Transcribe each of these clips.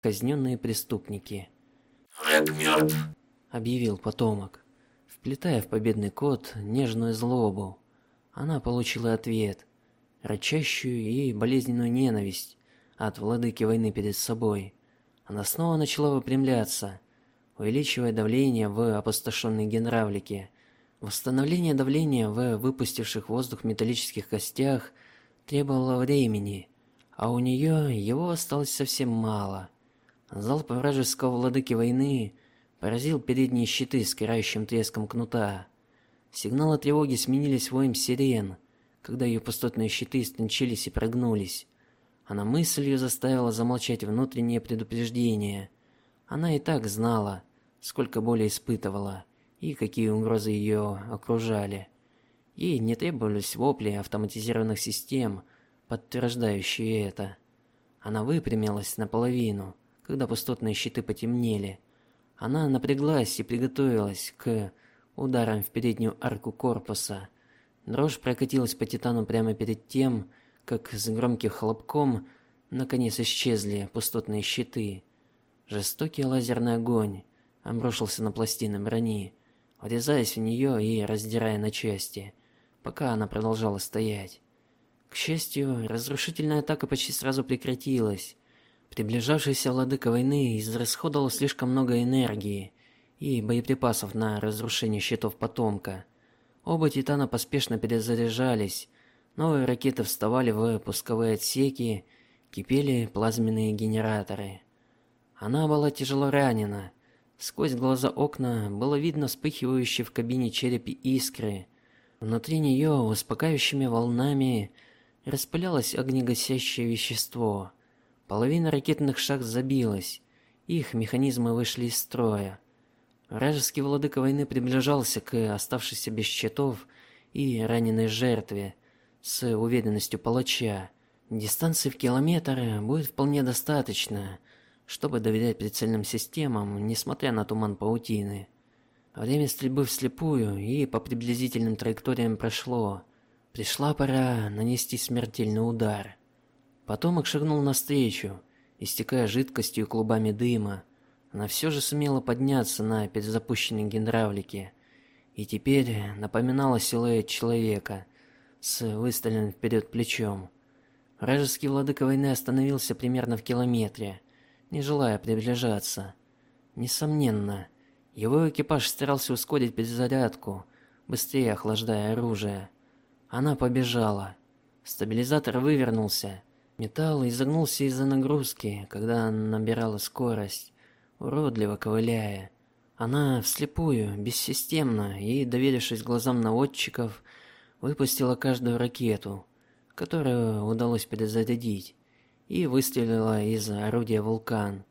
казненные преступники. Враг мертв, объявил потомок, вплетая в победный код нежную злобу. Она получила ответ, рычащую и болезненную ненависть от владыки войны перед собой. Она снова начала выпрямляться, увеличивая давление в опустошенной генравлике. Восстановление давления в выпустивших воздух металлических костях требовало времени, а у нее его осталось совсем мало. Залп вражеского владыки войны поразил передние щиты с крающим треском кнута. Сигналы тревоги сменились воем сирен, когда ее пустотные щиты истончились и прогнулись. Она мыслью заставила замолчать внутреннее предупреждение. Она и так знала, сколько боли испытывала и какие угрозы ее окружали. Ей не требовались вопли автоматизированных систем, подтверждающие это. Она выпрямилась наполовину, когда пустотные щиты потемнели. Она напряглась и приготовилась к ударам в переднюю арку корпуса. Дрожь прокатилась по титану прямо перед тем, как с громким хлопком наконец исчезли пустотные щиты. Жестокий лазерный огонь обрушился на пластины брони, врезаясь в нее и раздирая на части, пока она продолжала стоять. К счастью, разрушительная атака почти сразу прекратилась. Приближавшийся владыка войны израсходовал слишком много энергии и боеприпасов на разрушение щитов потомка. Оба титана поспешно перезаряжались, Новые ракеты вставали в пусковые отсеки, кипели плазменные генераторы. Она была тяжело ранена. Сквозь глаза окна было видно вспыхивающие в кабине черепи искры. Внутри нее успокаивающими волнами распылялось огнегасящее вещество. Половина ракетных шахт забилась, их механизмы вышли из строя. Вражеский владыка войны приближался к оставшейся без щитов и раненой жертве, с уверенностью палача. Дистанции в километр будет вполне достаточно, чтобы доверять прицельным системам, несмотря на туман паутины. Время стрельбы вслепую и по приблизительным траекториям прошло. Пришла пора нанести смертельный удар. Потомок шагнул навстречу, истекая жидкостью и клубами дыма. Она все же сумела подняться на перезапущенной гидравлике и теперь напоминала силуэт человека, с выставленным вперед плечом. Вражеский владыка войны остановился примерно в километре, не желая приближаться. Несомненно, его экипаж старался ускорить перезарядку, быстрее охлаждая оружие. Она побежала. Стабилизатор вывернулся. Металл изогнулся из-за нагрузки, когда она набирала скорость, уродливо ковыляя. Она вслепую, бессистемно и доверившись глазам наводчиков, выпустила каждую ракету, которую удалось перезарядить, и выстрелила из орудия Вулкан.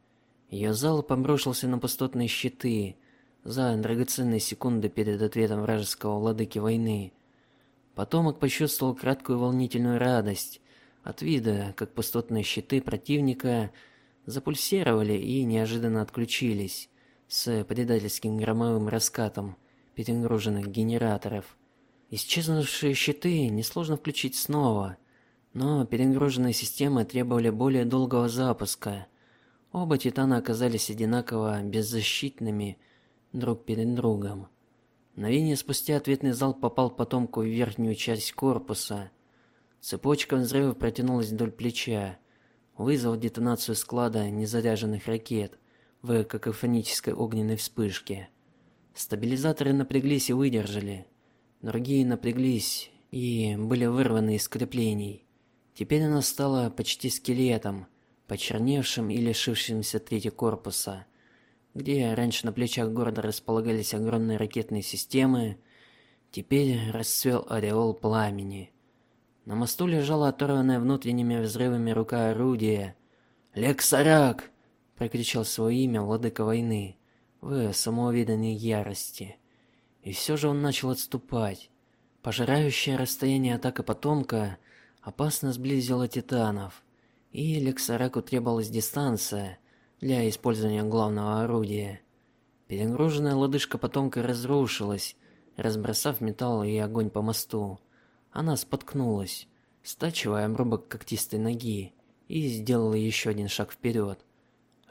Ее залп обрушился на пустотные щиты за драгоценные секунды перед ответом вражеского владыки войны. Потомок почувствовал краткую волнительную радость от вида, как пустотные щиты противника запульсировали и неожиданно отключились с предательским громовым раскатом перегруженных генераторов. Исчезнувшие щиты несложно включить снова, но перегруженные системы требовали более долгого запуска. Оба титана оказались одинаково беззащитными друг перед другом. Мгновение спустя ответный залп попал потомку в верхнюю часть корпуса. Цепочка взрывов протянулась вдоль плеча, вызвав детонацию склада незаряженных ракет в какофонической огненной вспышке. Стабилизаторы напряглись и выдержали. Другие напряглись и были вырваны из креплений. Теперь она стала почти скелетом, почерневшим и лишившимся трети корпуса. Где раньше на плечах города располагались огромные ракетные системы, теперь расцвел ореол пламени. На мосту лежала оторванная внутренними взрывами рука орудия. "Лексарак!" прокричал свое имя владыка войны в самоуверенной ярости. И все же он начал отступать. Пожирающее расстояние атака потомка опасно сблизила титанов, и Лексараку требовалась дистанция для использования главного орудия. Перегруженная лодыжка потомка разрушилась, разбросав металл и огонь по мосту. Она споткнулась, стачивая обрубок когтистой ноги, и сделала еще один шаг вперед.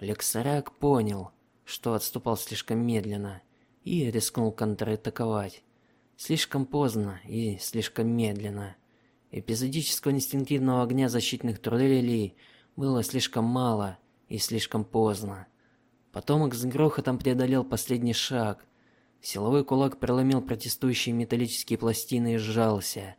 Лексарак понял, что отступал слишком медленно и рискнул контратаковать. Слишком поздно и слишком медленно. Эпизодического инстинктивного огня защитных турелей было слишком мало и слишком поздно. Потомок с грохотом преодолел последний шаг. Силовой кулак проломил протестующие металлические пластины и сжался.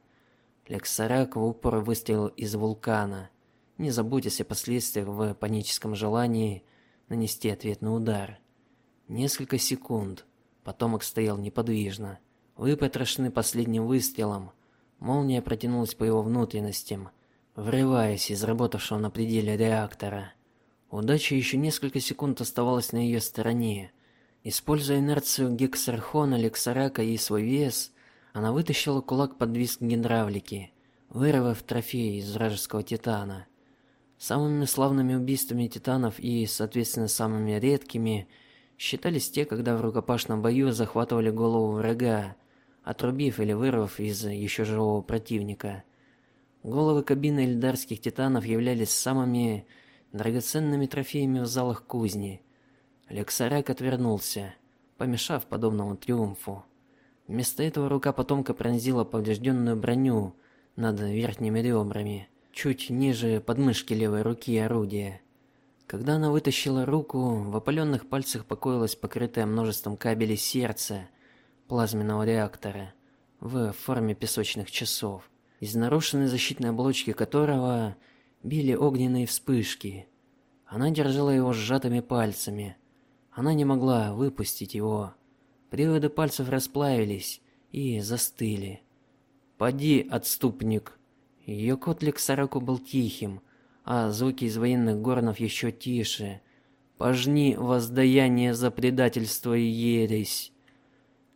Лексарак в упор выстрелил из вулкана, не заботясь о последствиях в паническом желании нанести ответный удар. Несколько секунд потомок стоял неподвижно, выпотрошенный последним выстрелом. Молния протянулась по его внутренностям, врываясь из работавшего на пределе реактора. Удача еще несколько секунд оставалась на ее стороне. Используя инерцию гексархона, лексарака и свой вес, она вытащила кулак под визг гидравлики, вырвав трофей из вражеского титана. Самыми славными убийствами титанов и, соответственно, самыми редкими считались те, когда в рукопашном бою захватывали голову врага, отрубив или вырвав из еще живого противника. Головы кабины эльдарских титанов являлись самыми драгоценными трофеями в залах кузни. Лексарак отвернулся, помешав подобному триумфу. Вместо этого рука потомка пронзила поврежденную броню над верхними ребрами, чуть ниже подмышки левой руки орудия. Когда она вытащила руку, в опаленных пальцах покоилось покрытое множеством кабелей сердце плазменного реактора в форме песочных часов, из нарушенной защитной оболочки которого били огненные вспышки. Она держала его сжатыми пальцами. Она не могла выпустить его. Приводы пальцев расплавились и застыли. "Поди, отступник". Ее котлик сороку был тихим, а звуки из военных горнов еще тише. "Пожни воздаяние за предательство и ересь".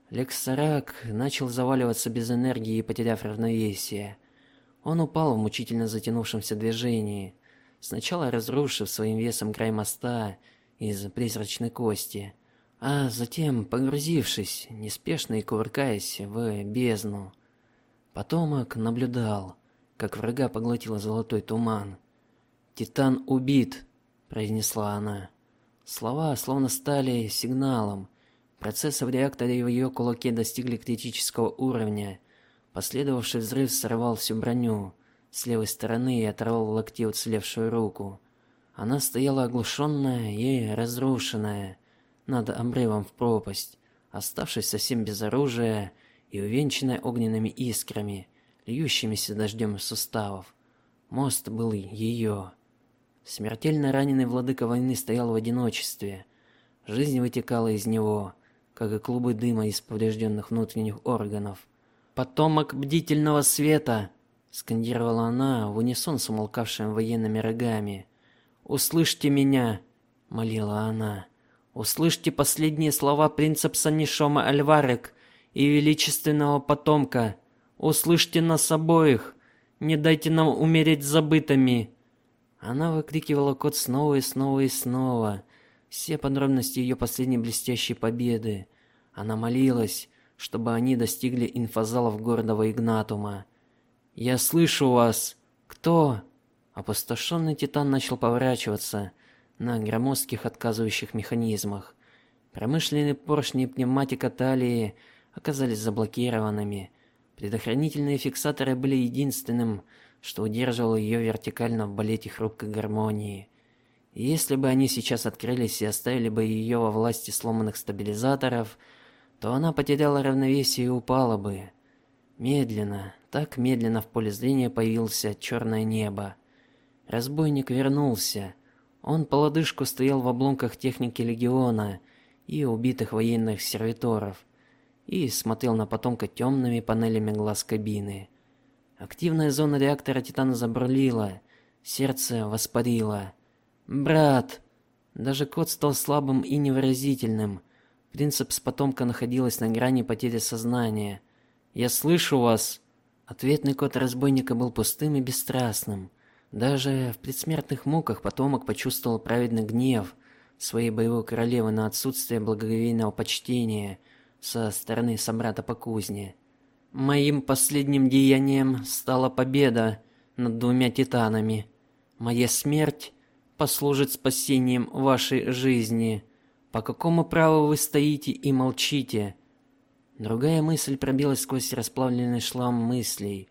Лексарак начал заваливаться без энергии, потеряв равновесие. Он упал в мучительно затянувшемся движении, сначала разрушив своим весом край моста из призрачной кости, а затем погрузившись, неспешно и кувыркаясь в бездну. Потомок наблюдал, как врага поглотила золотой туман. "Титан убит", произнесла она. Слова словно стали сигналом. Процессы в реакторе в ее кулаке достигли критического уровня, Последовавший взрыв сорвал всю броню с левой стороны и оторвал локти уцелевшую руку. Она стояла оглушенная и разрушенная над обрывом в пропасть, оставшись совсем без оружия и увенчанная огненными искрами, льющимися дождем из суставов. Мост был ее. Смертельно раненый владыка войны стоял в одиночестве. Жизнь вытекала из него, как и клубы дыма из поврежденных внутренних органов потомок бдительного света, скандировала она в унисон с умолкавшими военными рогами. Услышьте меня, молила она. Услышьте последние слова принцепса Нишома Альварек и величественного потомка. Услышьте нас обоих. Не дайте нам умереть забытыми. Она выкрикивала код снова и снова и снова. Все подробности ее последней блестящей победы. Она молилась, чтобы они достигли инфозалов города Игнатума. Я слышу вас. Кто? Опустошенный титан начал поворачиваться на громоздких отказывающих механизмах. Промышленные поршни и пневматика талии оказались заблокированными. Предохранительные фиксаторы были единственным, что удерживало ее вертикально в балете хрупкой гармонии. Если бы они сейчас открылись и оставили бы ее во власти сломанных стабилизаторов, то она потеряла равновесие и упала бы. Медленно, так медленно в поле зрения появился черное небо. Разбойник вернулся. Он по лодыжку стоял в обломках техники легиона и убитых военных сервиторов и смотрел на потомка темными панелями глаз кабины. Активная зона реактора Титана забурлила, сердце воспарило. Брат, даже кот стал слабым и невыразительным. Принцепс потомка находилась на грани потери сознания. "Я слышу вас". Ответный кот разбойника был пустым и бесстрастным. Даже в предсмертных муках потомок почувствовал праведный гнев своей боевой королевы на отсутствие благоговейного почтения со стороны собрата по кузне. Моим последним деянием стала победа над двумя титанами. Моя смерть послужит спасением вашей жизни. По какому праву вы стоите и молчите? Другая мысль пробилась сквозь расплавленный шлам мыслей.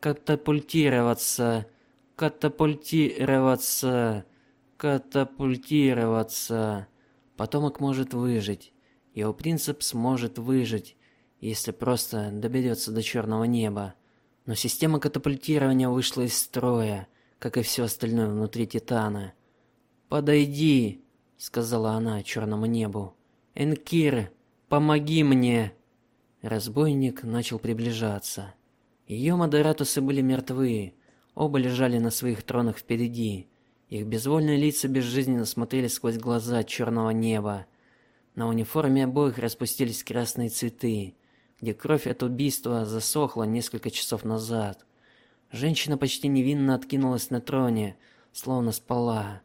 Катапультироваться, катапультироваться, катапультироваться. Потомок может выжить. Его принцип сможет выжить, если просто доберется до черного неба. Но система катапультирования вышла из строя, как и все остальное внутри Титана. "Подойди", сказала она черному небу. "Энкир, помоги мне". Разбойник начал приближаться. Ее модератусы были мертвы, оба лежали на своих тронах впереди. Их безвольные лица безжизненно смотрели сквозь глаза черного неба. На униформе обоих распустились красные цветы, где кровь от убийства засохла несколько часов назад. Женщина почти невинно откинулась на троне, словно спала.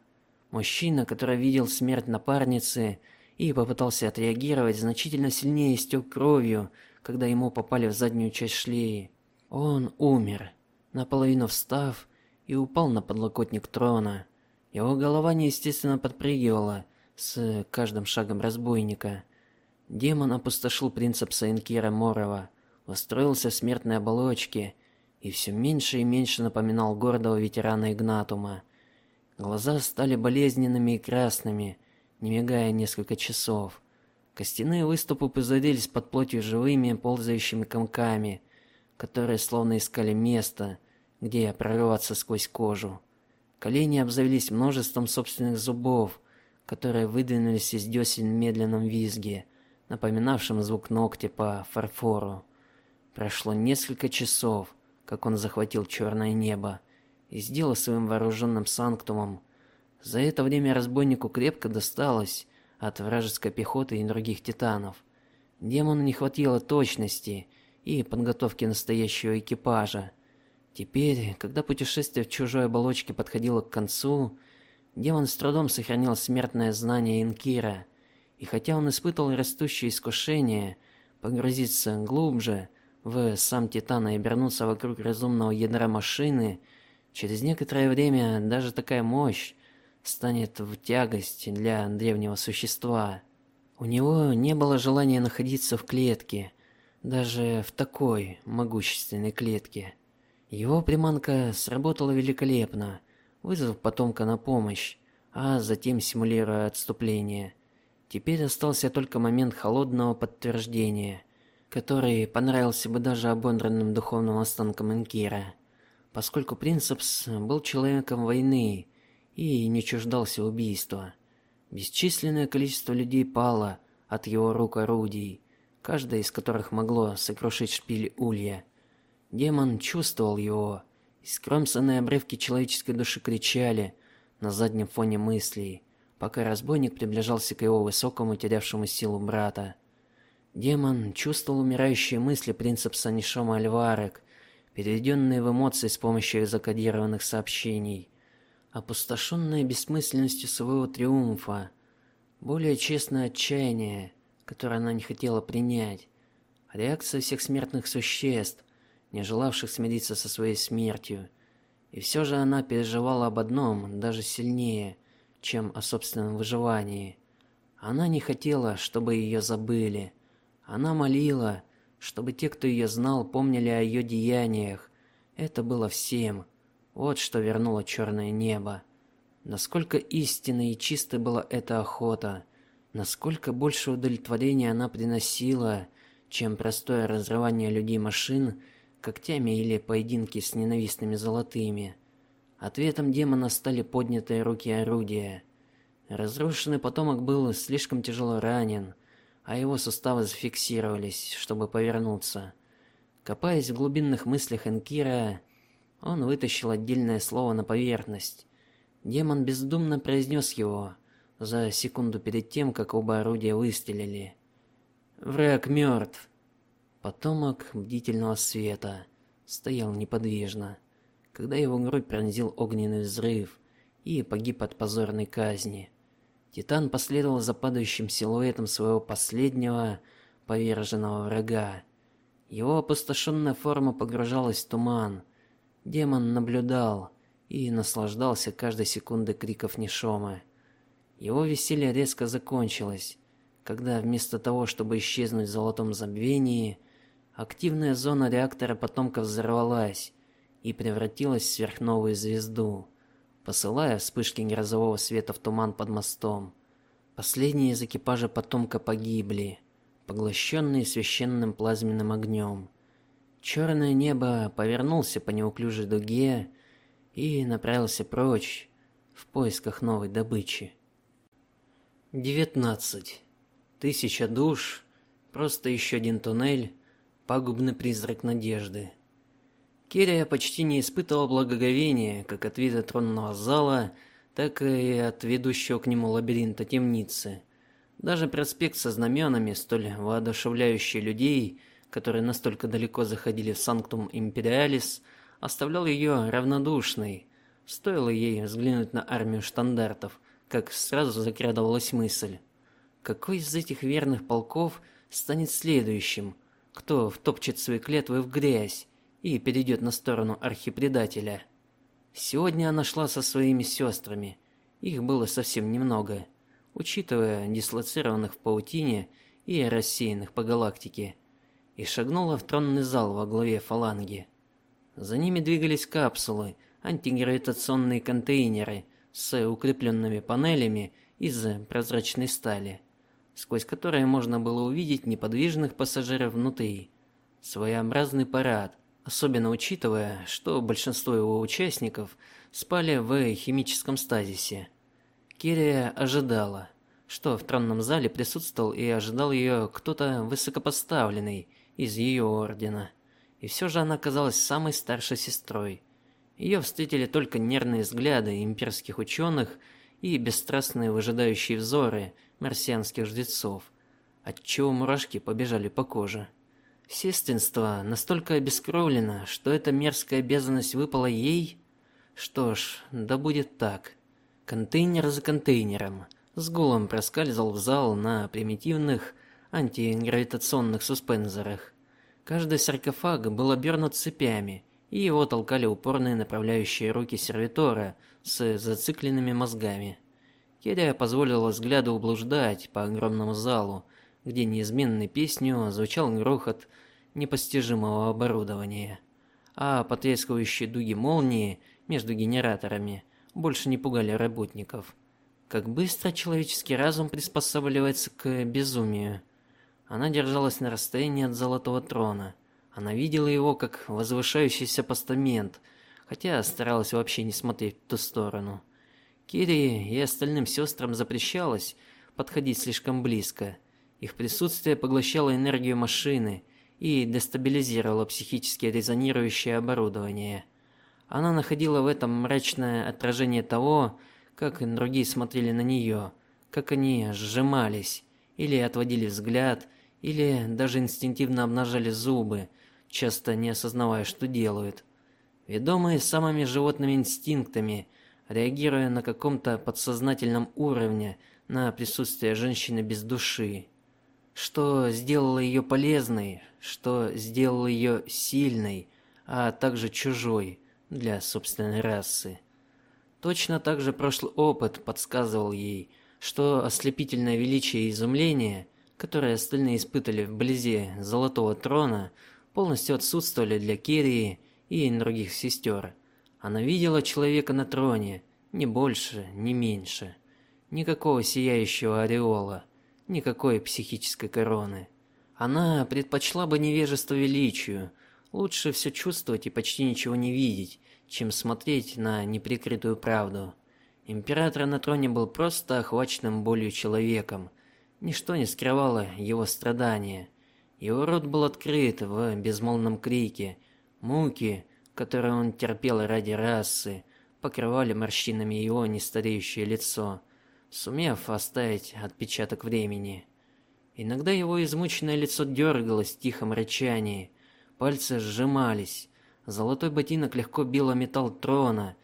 Мужчина, который видел смерть напарницы и попытался отреагировать, значительно сильнее истек кровью, когда ему попали в заднюю часть шлеи. Он умер, наполовину встав и упал на подлокотник трона. Его голова неестественно подпрыгивала с каждым шагом разбойника. Демон опустошил принцип Сайнкира Морова, устроился в смертной оболочке и все меньше и меньше напоминал гордого ветерана Игнатума. Глаза стали болезненными и красными, не мигая несколько часов. Костяные выступы пузырились под плотью живыми ползающими комками, которые словно искали место, где прорваться сквозь кожу. Колени обзавелись множеством собственных зубов, которые выдвинулись из десен в медленном визге, напоминавшем звук ногтя по фарфору. Прошло несколько часов, как он захватил черное небо и сделал своим вооруженным санктумом. За это время разбойнику крепко досталось от вражеской пехоты и других титанов. Демону не хватило точности и подготовки настоящего экипажа. Теперь, когда путешествие в чужой оболочке подходило к концу, демон с трудом сохранял смертное знание Инкира, и хотя он испытывал растущее искушение погрузиться глубже в сам Титан и обернуться вокруг разумного ядра машины, Через некоторое время даже такая мощь станет в тягость для древнего существа. У него не было желания находиться в клетке, даже в такой могущественной клетке. Его приманка сработала великолепно, вызвав потомка на помощь, а затем симулируя отступление. Теперь остался только момент холодного подтверждения, который понравился бы даже ободранным духовным останкам Инкира поскольку Принцепс был человеком войны и не чуждался убийства. Бесчисленное количество людей пало от его рук орудий, каждое из которых могло сокрушить шпиль улья. Демон чувствовал его, и скромсанные обрывки человеческой души кричали на заднем фоне мыслей, пока разбойник приближался к его высокому, терявшему силу брата. Демон чувствовал умирающие мысли принцепса Нишома Альварек переведенные в эмоции с помощью закодированных сообщений, опустошенная бессмысленностью своего триумфа, более честное отчаяние, которое она не хотела принять, реакция всех смертных существ, не желавших смириться со своей смертью. И все же она переживала об одном даже сильнее, чем о собственном выживании. Она не хотела, чтобы ее забыли. Она молила, чтобы те, кто ее знал, помнили о ее деяниях. Это было всем. Вот что вернуло черное небо. Насколько истинной и чистой была эта охота, насколько больше удовлетворения она приносила, чем простое разрывание людей машин когтями или поединки с ненавистными золотыми. Ответом демона стали поднятые руки орудия. Разрушенный потомок был слишком тяжело ранен, а его суставы зафиксировались, чтобы повернуться. Копаясь в глубинных мыслях Энкира, он вытащил отдельное слово на поверхность. Демон бездумно произнес его за секунду перед тем, как оба орудия выстрелили. Враг мертв. Потомок бдительного света стоял неподвижно, когда его грудь пронзил огненный взрыв и погиб от позорной казни. Титан последовал за падающим силуэтом своего последнего поверженного врага. Его опустошенная форма погружалась в туман. Демон наблюдал, и наслаждался каждой секундой криков Нишома. Его веселье резко закончилось, когда вместо того, чтобы исчезнуть в золотом забвении, активная зона реактора потомков взорвалась и превратилась в сверхновую звезду, посылая вспышки грозового света в туман под мостом. Последние из экипажа потомка погибли, поглощенные священным плазменным огнем. Черное небо повернулся по неуклюжей дуге и направился прочь в поисках новой добычи. 19. Тысяча душ, просто еще один туннель, пагубный призрак надежды. Кирия почти не испытывал благоговения как от вида тронного зала, так и от ведущего к нему лабиринта темницы. Даже проспект со знаменами, столь воодушевляющий людей, которые настолько далеко заходили в Санктум Империалис, оставлял ее равнодушной. Стоило ей взглянуть на армию штандартов, как сразу закрадывалась мысль: какой из этих верных полков станет следующим, кто втопчет свои клятвы в грязь и перейдет на сторону архипредателя? Сегодня она шла со своими сестрами. Их было совсем немного, учитывая дислоцированных в паутине и рассеянных по галактике, и шагнула в тронный зал во главе фаланги. За ними двигались капсулы, антигравитационные контейнеры с укрепленными панелями из прозрачной стали, сквозь которые можно было увидеть неподвижных пассажиров внутри. Своеобразный парад, особенно учитывая, что большинство его участников спали в химическом стазисе. Кирия ожидала, что в тронном зале присутствовал и ожидал ее кто-то высокопоставленный из ее ордена. И все же она казалась самой старшей сестрой. Ее встретили только нервные взгляды имперских ученых и бесстрастные выжидающие взоры марсианских жрецов, отчего мурашки побежали по коже. Сестринство настолько обескровлено, что эта мерзкая обязанность выпала ей. Что ж, да будет так. Контейнер за контейнером с гулом проскальзывал в зал на примитивных антигравитационных суспензорах. Каждый саркофаг был обернут цепями, и его толкали упорные направляющие руки сервитора с зацикленными мозгами. Киря позволила взгляду ублуждать по огромному залу, где неизменной песнью звучал грохот непостижимого оборудования, а потрескивающие дуги молнии между генераторами больше не пугали работников. Как быстро человеческий разум приспосабливается к безумию. Она держалась на расстоянии от золотого трона – она видела его как возвышающийся постамент, хотя старалась вообще не смотреть в ту сторону. Кири и остальным сестрам запрещалось подходить слишком близко. Их присутствие поглощало энергию машины и дестабилизировало психически резонирующее оборудование. Она находила в этом мрачное отражение того, как другие смотрели на нее, как они сжимались или отводили взгляд, или даже инстинктивно обнажали зубы, часто не осознавая, что делают. Ведомые самыми животными инстинктами, реагируя на каком-то подсознательном уровне на присутствие женщины без души. Что сделало ее полезной, что сделало ее сильной, а также чужой для собственной расы. Точно так же прошлый опыт подсказывал ей, что ослепительное величие и изумление, которое остальные испытали вблизи Золотого трона, полностью отсутствовали для Кирии и других сестер. Она видела человека на троне, не больше, не меньше. Никакого сияющего ореола, никакой психической короны. Она предпочла бы невежество величию. Лучше все чувствовать и почти ничего не видеть, чем смотреть на неприкрытую правду. Император на троне был просто охваченным болью человеком. Ничто не скрывало его страдания. Его рот был открыт в безмолвном крике. Муки, которые он терпел ради расы, покрывали морщинами его нестареющее лицо, сумев оставить отпечаток времени. Иногда его измученное лицо дергалось в тихом рычании, пальцы сжимались, золотой ботинок легко бил о металл трона.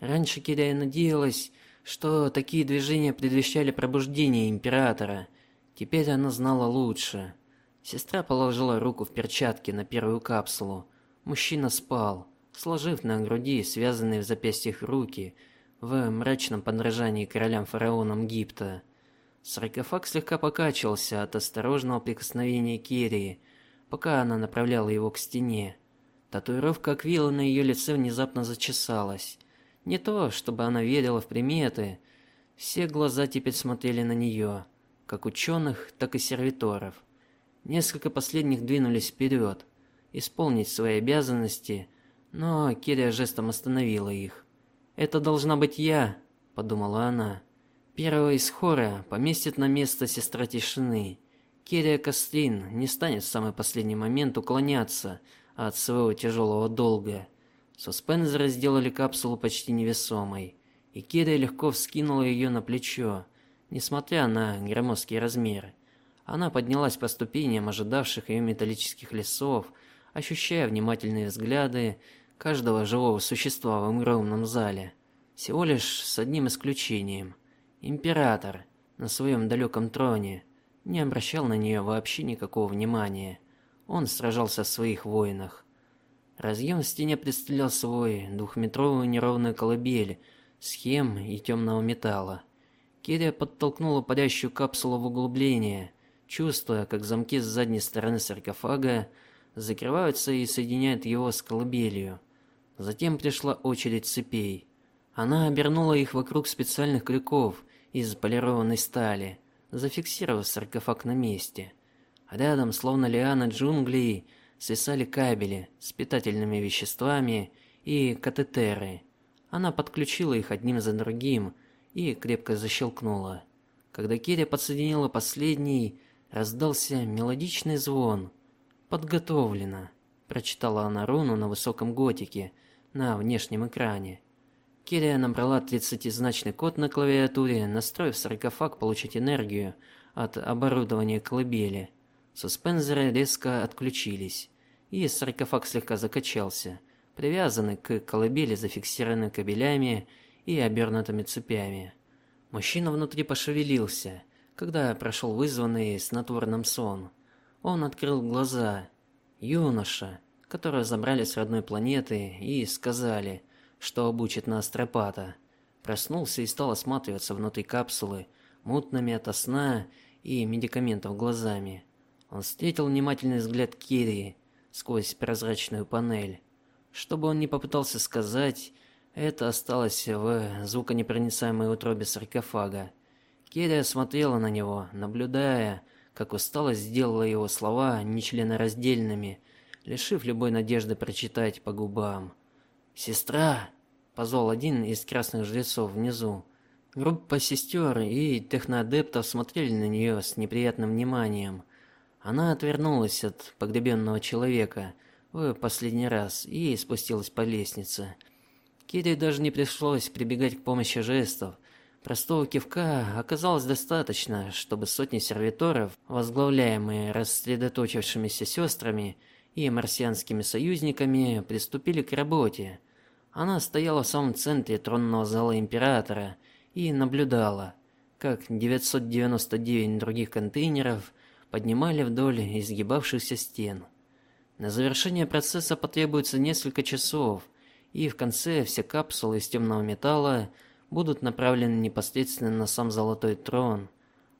Раньше Кирия надеялась, что такие движения предвещали пробуждение императора. Теперь она знала лучше. Сестра положила руку в перчатки на первую капсулу. Мужчина спал, сложив на груди связанные в запястьях руки в мрачном подражании королям-фараонам Египта. Саркофаг слегка покачивался от осторожного прикосновения Кирии, пока она направляла его к стене. Татуировка аквилы на ее лице внезапно зачесалась. Не то, чтобы она верила в приметы, все глаза теперь смотрели на нее, как ученых, так и сервиторов. Несколько последних двинулись вперед, исполнить свои обязанности, но Киря жестом остановила их. Это должна быть я, подумала она. Первого из хора поместит на место сестра тишины. Кирия Кострин не станет в самый последний момент уклоняться от своего тяжелого долга. Суспензоры сделали капсулу почти невесомой, и Кирия легко вскинула ее на плечо, несмотря на громоздкие размеры. Она поднялась по ступеням ожидавших ее металлических лесов, ощущая внимательные взгляды каждого живого существа в огромном зале. Всего лишь с одним исключением. Император на своем далеком троне не обращал на нее вообще никакого внимания. Он сражался в своих войнах. Разъем в стене представлял собой двухметровую неровную колыбель схем и темного металла. Кирия подтолкнула парящую капсулу в углубление, чувствуя, как замки с задней стороны саркофага закрываются и соединяют его с колыбелью. Затем пришла очередь цепей. Она обернула их вокруг специальных крюков из полированной стали, зафиксировав саркофаг на месте. Рядом, словно лиана джунглей, свисали кабели с питательными веществами и катетеры. Она подключила их одним за другим и крепко защелкнула. Когда Киря подсоединила последний, раздался мелодичный звон. Подготовлено, прочитала она руну на высоком готике на внешнем экране. Кирия набрала тридцатизначный код на клавиатуре, настроив саркофаг получить энергию от оборудования колыбели. Суспензоры резко отключились, и саркофаг слегка закачался, привязанный к колыбели зафиксированными кабелями и обернутыми цепями. Мужчина внутри пошевелился, когда прошел вызванный снотворным сон. Он открыл глаза. Юноша, которого забрали с родной планеты и сказали, что обучит на астропата, проснулся и стал осматриваться внутри капсулы мутными от сна и медикаментов глазами. Он встретил внимательный взгляд Кирии сквозь прозрачную панель. Что бы он ни попытался сказать, это осталось в звуконепроницаемой утробе саркофага. Кирия смотрела на него, наблюдая, как усталость сделала его слова нечленораздельными, лишив любой надежды прочитать по губам. "Сестра", позвал один из красных жрецов внизу. Группа сестер и техноадептов смотрели на нее с неприятным вниманием. Она отвернулась от погребенного человека в последний раз и спустилась по лестнице. Кире даже не пришлось прибегать к помощи жестов. Простого кивка оказалось достаточно, чтобы сотни сервиторов, возглавляемые рассредоточившимися сестрами и марсианскими союзниками, приступили к работе. Она стояла в самом центре тронного зала императора и наблюдала, как 999 других контейнеров поднимали вдоль изгибавшихся стен. На завершение процесса потребуется несколько часов, и в конце все капсулы из темного металла будут направлены непосредственно на сам золотой трон.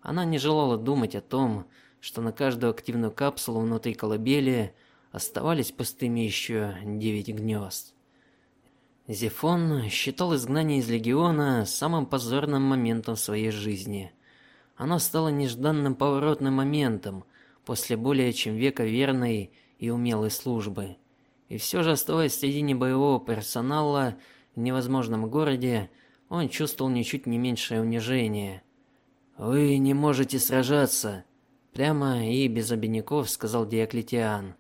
Она не желала думать о том, что на каждую активную капсулу внутри колыбели оставались пустыми еще девять гнезд. Зефон считал изгнание из легиона самым позорным моментом в своей жизни. Оно стало нежданным поворотным моментом после более чем века верной и умелой службы. И все же оставаясь среди небоевого персонала в невозможном городе, он чувствовал ничуть не меньшее унижение. Вы не можете сражаться, прямо и без обиняков сказал Диоклетиан.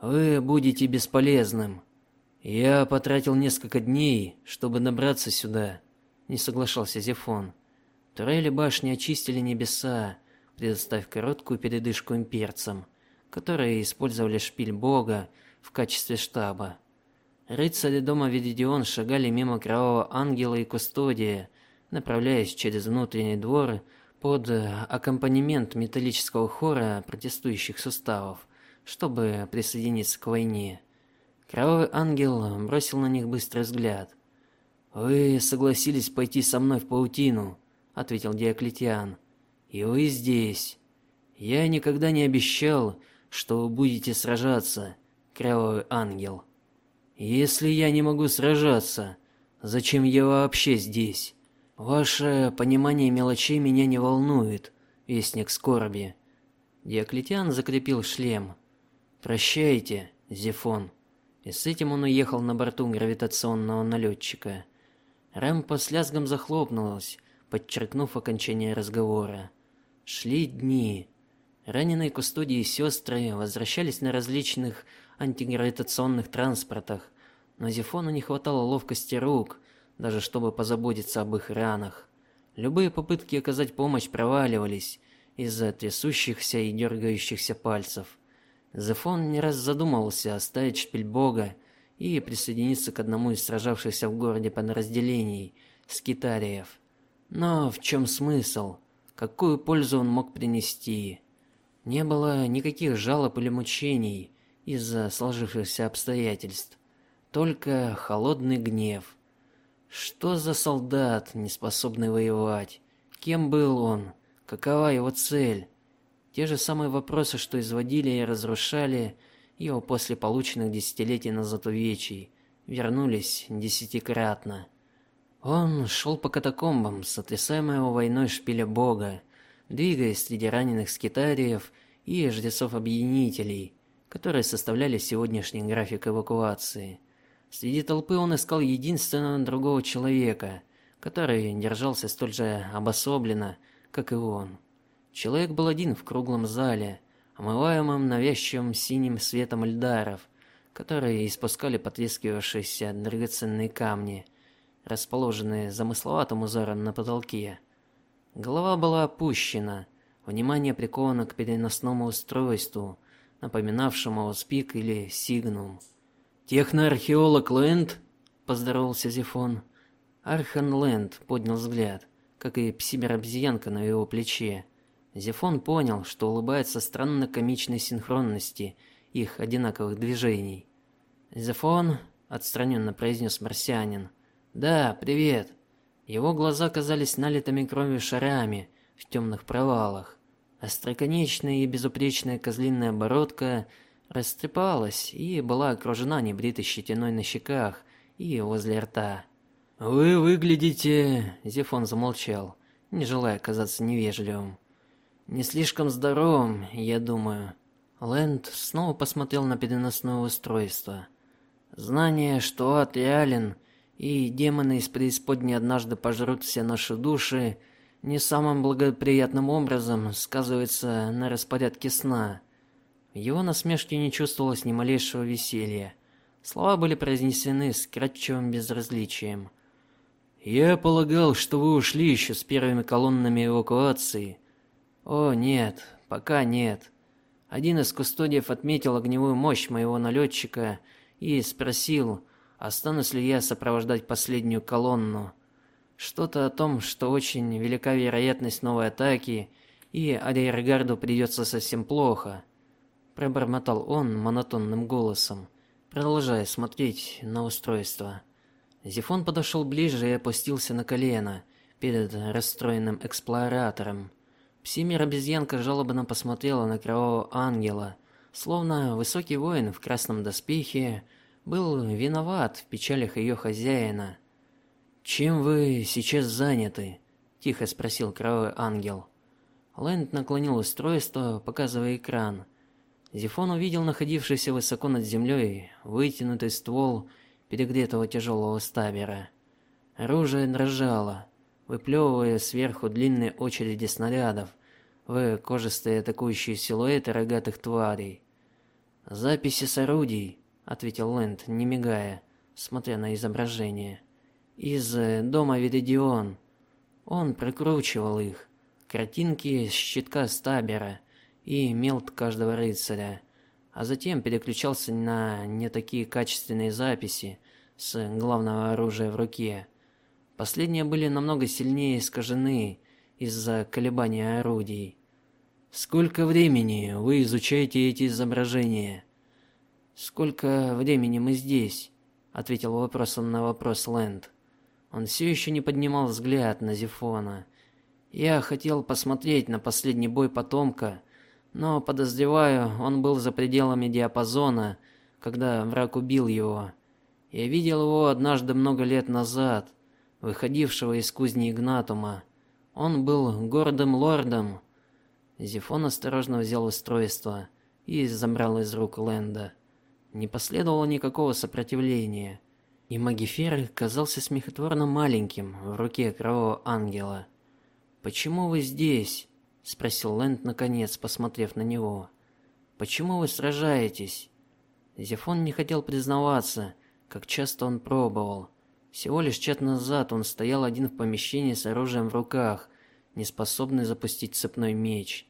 Вы будете бесполезным. Я потратил несколько дней, чтобы добраться сюда, не соглашался Зефон. Турели башни очистили небеса, предоставив короткую передышку имперцам, которые использовали шпиль бога в качестве штаба. Рыцари дома Ведидион шагали мимо кровавого ангела и кустодия, направляясь через внутренний двор под аккомпанемент металлического хора протестующих суставов, чтобы присоединиться к войне. Кровавый ангел бросил на них быстрый взгляд. Вы согласились пойти со мной в паутину, ответил Диоклетиан. И вы здесь. Я никогда не обещал, что вы будете сражаться, кровавый ангел. Если я не могу сражаться, зачем я вообще здесь? Ваше понимание мелочей меня не волнует, вестник скорби. Диоклетиан закрепил шлем. Прощайте, Зефон. И с этим он уехал на борту гравитационного налетчика. Рампа с лязгом захлопнулась, подчеркнув окончание разговора. Шли дни. Раненые кустодии и сестры возвращались на различных антигравитационных транспортах, но Зефону не хватало ловкости рук, даже чтобы позаботиться об их ранах. Любые попытки оказать помощь проваливались из-за трясущихся и дергающихся пальцев. Зефон не раз задумывался оставить Шпильбога и присоединиться к одному из сражавшихся в городе подразделений скитариев. Но в чем смысл? Какую пользу он мог принести? Не было никаких жалоб или мучений из-за сложившихся обстоятельств, только холодный гнев. Что за солдат, не способный воевать? Кем был он? Какова его цель? Те же самые вопросы, что изводили и разрушали его после полученных десятилетий назад увечий, вернулись десятикратно. Он шел по катакомбам, сотрясаемого войной шпиля Бога, двигаясь среди раненых скитариев и жрецов-объединителей, которые составляли сегодняшний график эвакуации. Среди толпы он искал единственного другого человека, который держался столь же обособленно, как и он. Человек был один в круглом зале, омываемом навязчивым синим светом льдаров, которые испускали потрескивавшиеся драгоценные камни, расположенные замысловатым узором на потолке. Голова была опущена, внимание приковано к переносному устройству, напоминавшему спик или сигнум. Техноархеолог Лэнд, поздоровался Зефон. Архан Лэнд поднял взгляд, как и псибер-обезьянка на его плече. Зефон понял, что улыбается странно комичной синхронности их одинаковых движений. "Зефон", отстраненно произнес марсианин. "Да, привет". Его глаза казались налитыми кровью шарами в темных провалах. Остроконечная и безупречная козлиная бородка растрепалась и была окружена небритой щетиной на щеках и возле рта. Вы выглядите, Зефон замолчал, не желая казаться невежливым. Не слишком здоровым, я думаю. Лэнд снова посмотрел на переносное устройство. Знание, что ад реален и демоны из преисподней однажды пожрут все наши души, не самым благоприятным образом сказывается на распорядке сна. В его насмешке не чувствовалось ни малейшего веселья. Слова были произнесены с кратчевым безразличием. Я полагал, что вы ушли еще с первыми колоннами эвакуации. О, нет, пока нет. Один из кустодиев отметил огневую мощь моего налетчика и спросил, останусь ли я сопровождать последнюю колонну. Что-то о том, что очень велика вероятность новой атаки, и Ариергарду придется совсем плохо, пробормотал он монотонным голосом, продолжая смотреть на устройство. Зефон подошел ближе и опустился на колено перед расстроенным эксплоратором. Псимир-обезьянка жалобно посмотрела на кровавого ангела, словно высокий воин в красном доспехе был виноват в печалях ее хозяина. "Чем вы сейчас заняты?" тихо спросил кровавый ангел. Лэнд наклонил устройство, показывая экран. Зефон увидел находившийся высоко над землей вытянутый ствол перегретого тяжелого стабера. Оружие дрожало, выплевывая сверху длинные очереди снарядов, в кожистые атакующие силуэты рогатых тварей. Записи с орудий, ответил Лэнд, не мигая, смотря на изображение. Из э, дома Видедион. Он прокручивал их, картинки с щитка стабера и мелт каждого рыцаря, а затем переключался на не такие качественные записи с главного оружия в руке. Последние были намного сильнее искажены из-за колебания орудий. Сколько времени вы изучаете эти изображения? Сколько времени мы здесь? ответил вопросом на вопрос Лэнд. Он все еще не поднимал взгляд на Зефона. Я хотел посмотреть на последний бой потомка, но подозреваю, он был за пределами диапазона, когда враг убил его. Я видел его однажды много лет назад, выходившего из кузни Игнатума. Он был гордым лордом. Зефон осторожно взял устройство и забрал из рук Ленда. Не последовало никакого сопротивления, и Магифер казался смехотворно маленьким в руке кровавого ангела. "Почему вы здесь?" спросил Лэнд наконец, посмотрев на него. "Почему вы сражаетесь?" Зефон не хотел признаваться, как часто он пробовал. Всего лишь час назад он стоял один в помещении с оружием в руках, не способный запустить цепной меч.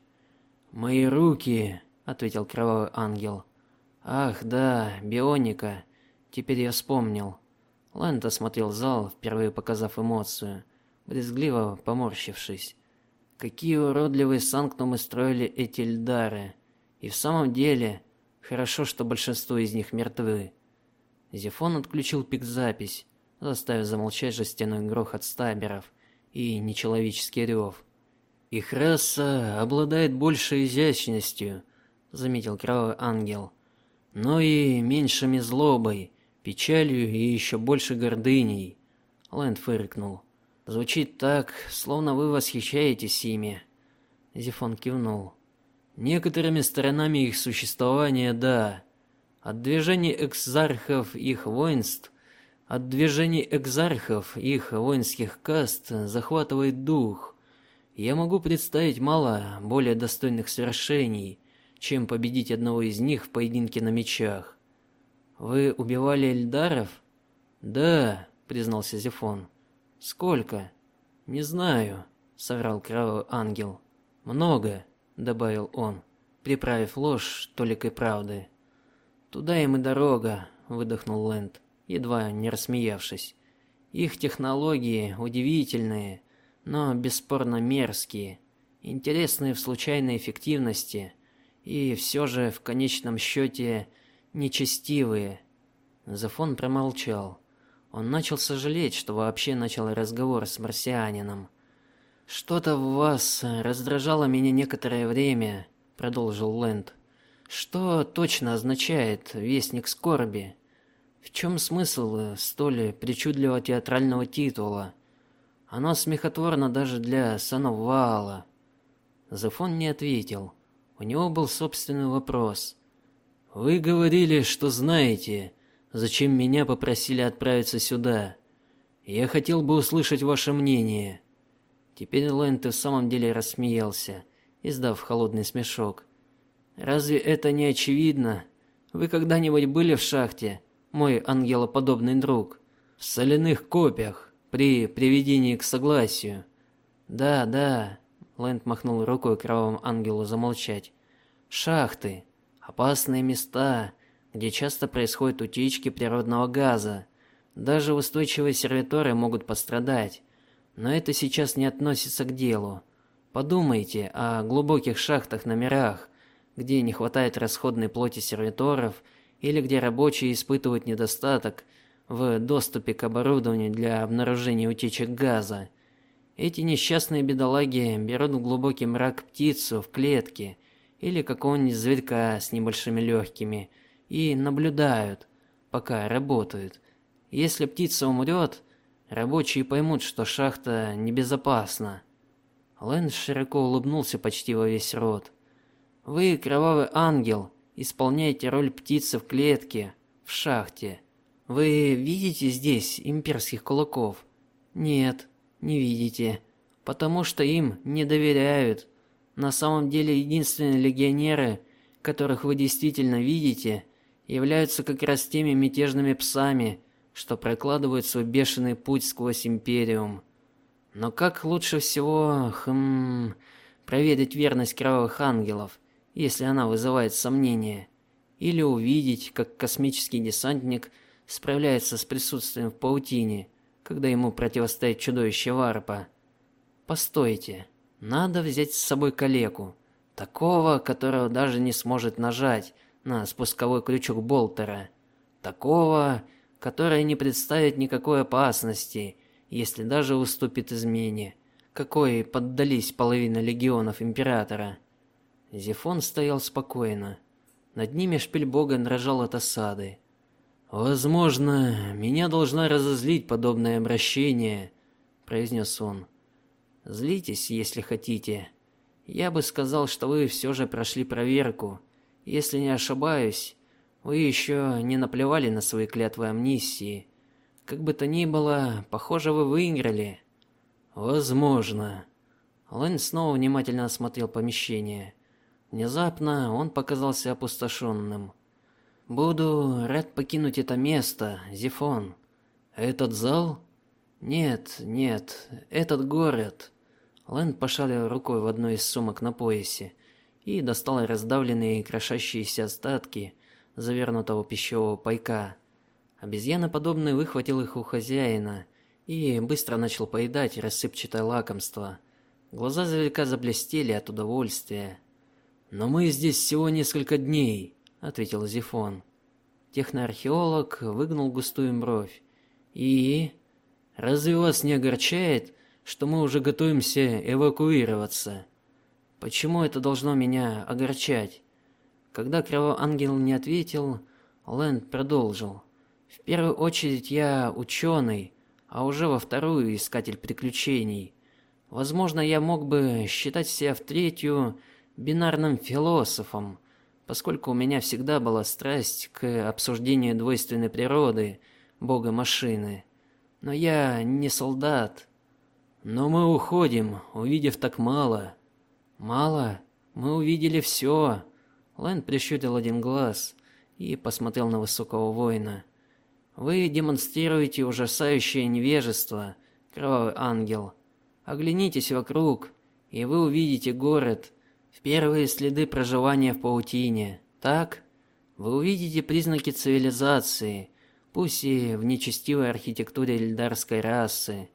"Мои руки", ответил кровавый ангел. "Ах, да, бионика. Теперь я вспомнил". Лэнд осмотрел зал, впервые показав эмоцию, брезгливо поморщившись. Какие уродливые санктумы строили эти льдары. И в самом деле, хорошо, что большинство из них мертвы. Зефон отключил пик-запись, заставив замолчать жестяной грохот стаберов и нечеловеческий рев. Их раса обладает большей изящностью, заметил кровавый ангел, но и меньшими злобой, печалью и еще больше гордыней. Лэнд фыркнул. Звучит так, словно вы восхищаетесь ими. Зефон кивнул. Некоторыми сторонами их существования, да. От движений экзархов их воинств, от движений экзархов их воинских каст захватывает дух. Я могу представить мало более достойных свершений, чем победить одного из них в поединке на мечах. Вы убивали эльдаров? Да, признался Зефон. Сколько? Не знаю, соврал кровавый ангел. Много, добавил он, приправив ложь толикой правды. Туда им и дорога, выдохнул Лэнд, едва не рассмеявшись. Их технологии удивительные, но бесспорно мерзкие, интересные в случайной эффективности и все же в конечном счете нечестивые. Зафон промолчал. Он начал сожалеть, что вообще начал разговор с марсианином. Что-то в вас раздражало меня некоторое время, продолжил Лэнд. Что точно означает вестник скорби? В чем смысл столь причудливого театрального титула? Оно смехотворно даже для сынов Ваала. Зафон не ответил. У него был собственный вопрос. Вы говорили, что знаете, зачем меня попросили отправиться сюда. Я хотел бы услышать ваше мнение. Теперь Лэнд в самом деле рассмеялся, издав холодный смешок. Разве это не очевидно? Вы когда-нибудь были в шахте, мой ангелоподобный друг, в соляных копьях при приведении к согласию? Да, да, Лэнд махнул рукой кровавому ангелу замолчать. Шахты опасные места, где часто происходят утечки природного газа. Даже устойчивые сервиторы могут пострадать. Но это сейчас не относится к делу. Подумайте о глубоких шахтах на мирах, где не хватает расходной плоти сервиторов или где рабочие испытывают недостаток в доступе к оборудованию для обнаружения утечек газа. Эти несчастные бедолаги берут в глубокий мрак птицу в клетке или какого-нибудь зверька с небольшими легкими и наблюдают, пока работают. Если птица умрет, рабочие поймут, что шахта небезопасна. Лэн широко улыбнулся почти во весь рот. Вы, кровавый ангел, исполняете роль птицы в клетке, в шахте. Вы видите здесь имперских кулаков? Нет, не видите, потому что им не доверяют. На самом деле единственные легионеры, которых вы действительно видите, являются как раз теми мятежными псами, что прокладывают свой бешеный путь сквозь империум. Но как лучше всего, хм, проверить верность кровавых ангелов, если она вызывает сомнения, или увидеть, как космический десантник справляется с присутствием в паутине, когда ему противостоит чудовище Варпа. Постойте. Надо взять с собой калеку, такого, которого даже не сможет нажать на спусковой крючок болтера, такого, которое не представит никакой опасности, если даже уступит измене, какой поддались половина легионов императора. Зефон стоял спокойно. Над ними Шпильбоган дрожал от осады. Возможно, меня должна разозлить подобное обращение, произнес он. Злитесь, если хотите. Я бы сказал, что вы все же прошли проверку. Если не ошибаюсь, вы еще не наплевали на свои клятвы амнистии. Как бы то ни было, похоже, вы выиграли. Возможно. Лэн снова внимательно осмотрел помещение. Внезапно он показался опустошенным. Буду рад покинуть это место, Зефон. Этот зал? Нет, нет, этот город. Лэн пошарил рукой в одной из сумок на поясе и достал раздавленные и крошащиеся остатки завернутого пищевого пайка. Обезьяноподобный выхватил их у хозяина и быстро начал поедать рассыпчатое лакомство. Глаза зверька заблестели от удовольствия. "Но мы здесь всего несколько дней", ответил Зефон. Техноархеолог выгнул густую бровь. И разве вас не огорчает, что мы уже готовимся эвакуироваться? Почему это должно меня огорчать? Когда Кровоангел не ответил, Лэнд продолжил: "В первую очередь я ученый, а уже во вторую искатель приключений. Возможно, я мог бы считать себя в третью бинарным философом, поскольку у меня всегда была страсть к обсуждению двойственной природы бога машины. Но я не солдат. Но мы уходим, увидев так мало. Мало? Мы увидели все. Лэн прищурил один глаз и посмотрел на высокого воина. Вы демонстрируете ужасающее невежество, кровавый ангел. Оглянитесь вокруг, и вы увидите город, Первые следы проживания в паутине. Так, вы увидите признаки цивилизации, пусть и в нечестивой архитектуре эльдарской расы.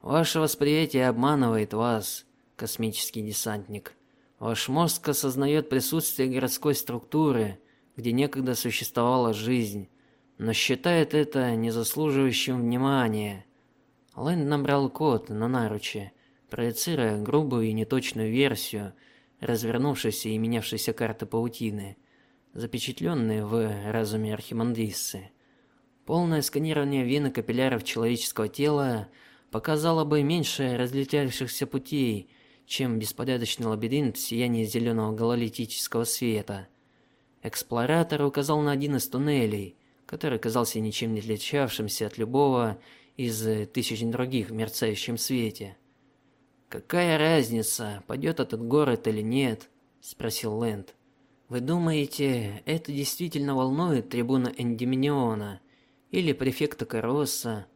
Ваше восприятие обманывает вас, космический десантник. Ваш мозг осознает присутствие городской структуры, где некогда существовала жизнь, но считает это незаслуживающим внимания. Лэн набрал код на наруче, проецируя грубую и неточную версию развернувшейся и менявшейся карты паутины, запечатленные в разуме Архимандриссы. Полное сканирование вен и капилляров человеческого тела показало бы меньше разлетающихся путей, чем беспорядочный лабиринт в сиянии зеленого гололитического света. Эксплоратор указал на один из туннелей, который казался ничем не отличавшимся от любого из тысяч других в мерцающем свете. Какая разница, пойдет этот город или нет, спросил Лэнд. Вы думаете, это действительно волнует трибуна Эндиминиона или префекта Кароса?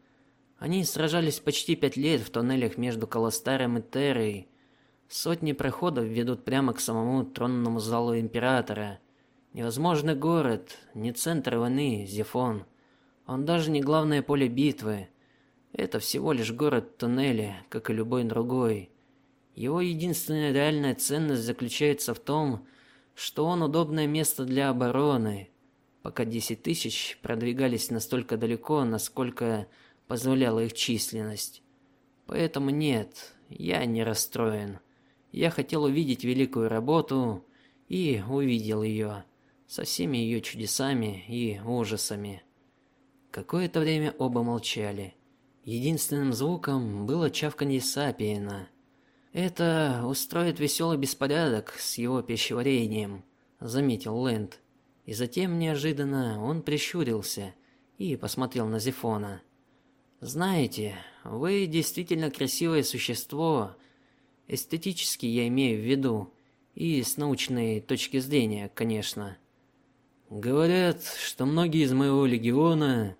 Они сражались почти пять лет в тоннелях между Колостаром и Террой. Сотни проходов ведут прямо к самому тронному залу императора. Невозможный город, не центр войны, Зефон. Он даже не главное поле битвы. Это всего лишь город туннеля, как и любой другой. Его единственная реальная ценность заключается в том, что он удобное место для обороны. Пока десять тысяч продвигались настолько далеко, насколько позволяла их численность. Поэтому нет, я не расстроен. Я хотел увидеть великую работу и увидел ее со всеми ее чудесами и ужасами. Какое-то время оба молчали. Единственным звуком было чавканье сапиена. Это устроит веселый беспорядок с его пищеварением, заметил Лэнд. И затем неожиданно он прищурился и посмотрел на Зефона. Знаете, вы действительно красивое существо. Эстетически я имею в виду, и с научной точки зрения, конечно. Говорят, что многие из моего легиона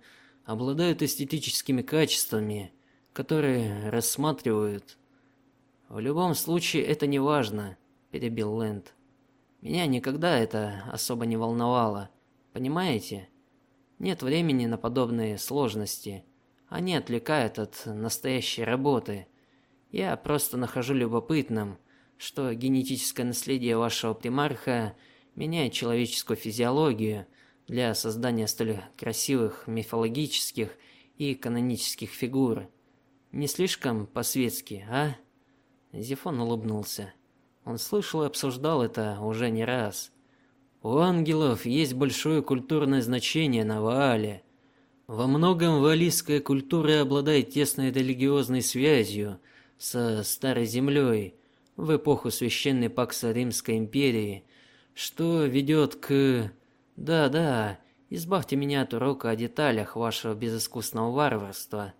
обладают эстетическими качествами, которые рассматривают. В любом случае это не важно, перебил Лэнд. Меня никогда это особо не волновало, понимаете? Нет времени на подобные сложности. Они отвлекают от настоящей работы. Я просто нахожу любопытным, что генетическое наследие вашего примарха меняет человеческую физиологию для создания столь красивых мифологических и канонических фигур. Не слишком по-светски, а? Зефон улыбнулся. Он слышал и обсуждал это уже не раз. У ангелов есть большое культурное значение на Ваале. Во многом валийская культура обладает тесной религиозной связью со старой землей в эпоху священной Пакса Римской империи, что ведет к Да-да, избавьте меня от урока о деталях вашего безыскусного варварства.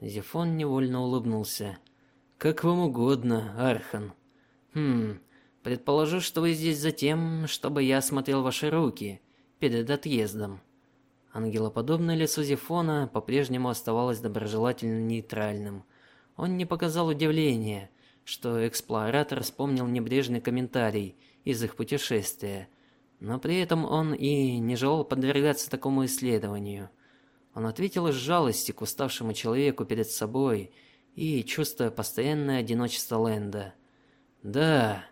Зефон невольно улыбнулся. Как вам угодно, Архан. Хм. Предположу, что вы здесь за тем, чтобы я осмотрел ваши руки перед отъездом. Ангелоподобное лицо Зефона по-прежнему оставалось доброжелательно нейтральным. Он не показал удивления, что эксплоратор вспомнил небрежный комментарий из их путешествия, но при этом он и не желал подвергаться такому исследованию. Он ответил из жалости к уставшему человеку перед собой и чувствуя постоянное одиночество Лэнда. Да.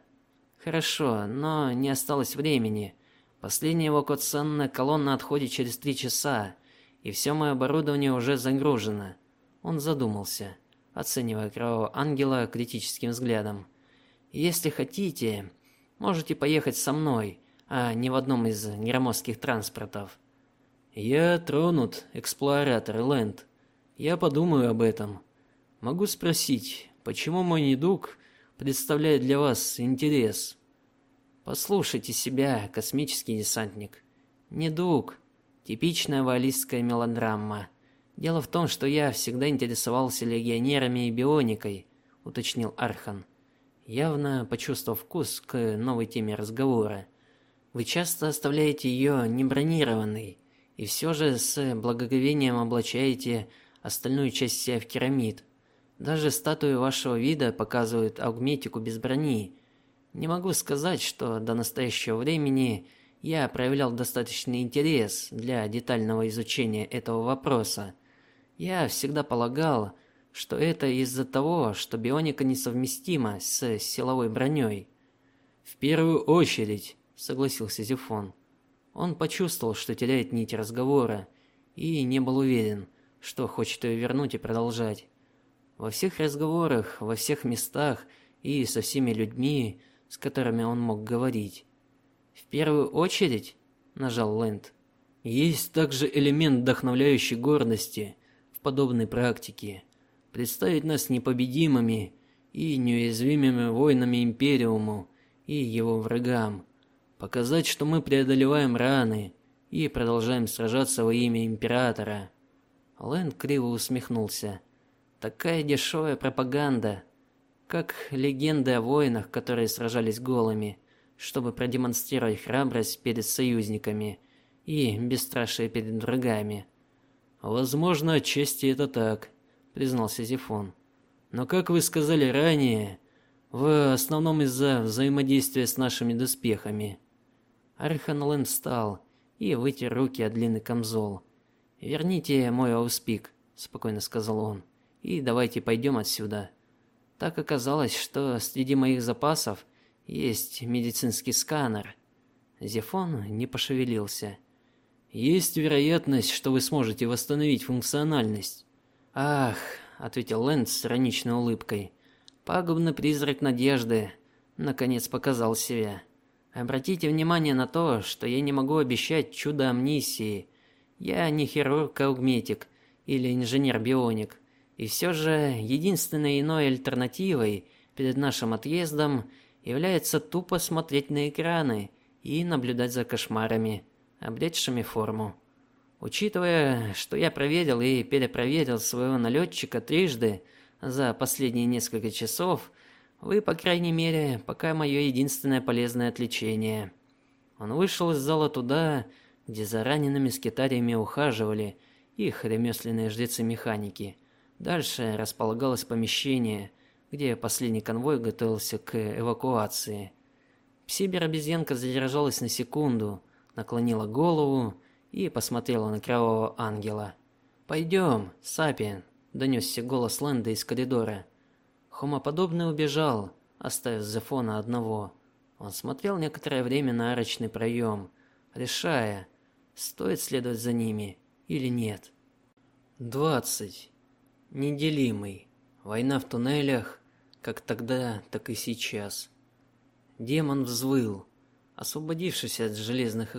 Хорошо, но не осталось времени. Последняя эвакуационная колонна отходит через три часа, и все мое оборудование уже загружено. Он задумался, оценивая кровавого ангела критическим взглядом. Если хотите, можете поехать со мной, а не в одном из громоздких транспортов. Я тронут, эксплоратор Лэнд. Я подумаю об этом. Могу спросить, почему мой недуг представляет для вас интерес? Послушайте себя, космический десантник. Недуг типичная валийская мелодрама. Дело в том, что я всегда интересовался легионерами и бионикой, уточнил Архан, явно почувствовав вкус к новой теме разговора. Вы часто оставляете ее небронированной и все же с благоговением облачаете остальную часть себя в керамид. Даже статуи вашего вида показывают аугметику без брони. Не могу сказать, что до настоящего времени я проявлял достаточный интерес для детального изучения этого вопроса. Я всегда полагал, что это из-за того, что бионика несовместима с силовой броней. В первую очередь, согласился Зефон. Он почувствовал, что теряет нить разговора и не был уверен, что хочет ее вернуть и продолжать. Во всех разговорах, во всех местах и со всеми людьми, с которыми он мог говорить. В первую очередь, нажал Лэнд. Есть также элемент вдохновляющей гордости в подобной практике. Представить нас непобедимыми и неуязвимыми воинами империуму и его врагам, показать, что мы преодолеваем раны и продолжаем сражаться во имя императора. Лэнд криво усмехнулся. Такая дешевая пропаганда, как легенды о воинах, которые сражались голыми, чтобы продемонстрировать храбрость перед союзниками и бесстрашие перед врагами. Возможно, отчасти это так, признался Зефон. Но как вы сказали ранее, в основном из-за взаимодействия с нашими доспехами. Арханлен встал и вытер руки о длинный камзол. "Верните мой ауспик", спокойно сказал он и давайте пойдем отсюда. Так оказалось, что среди моих запасов есть медицинский сканер. Зефон не пошевелился. Есть вероятность, что вы сможете восстановить функциональность. Ах, ответил Лэнд с ироничной улыбкой. Пагубный призрак надежды наконец показал себя. Обратите внимание на то, что я не могу обещать чудо амнисии. Я не хирург-аугметик или инженер-бионик. И все же единственной иной альтернативой перед нашим отъездом является тупо смотреть на экраны и наблюдать за кошмарами, обретшими форму. Учитывая, что я проверил и перепроверил своего налетчика трижды за последние несколько часов, вы, по крайней мере, пока мое единственное полезное отвлечение. Он вышел из зала туда, где за ранеными скитариями ухаживали их ремесленные жрецы-механики. Дальше располагалось помещение, где последний конвой готовился к эвакуации. Псибер-обезьянка задержалась на секунду, наклонила голову и посмотрела на кровавого ангела. «Пойдем, Сапиен», – донесся голос Лэнда из коридора. Хомоподобный убежал, оставив Зефона одного. Он смотрел некоторое время на арочный проем, решая, стоит следовать за ними или нет. Двадцать. Неделимый. Война в туннелях, как тогда, так и сейчас. Демон взвыл, освободившись от железных.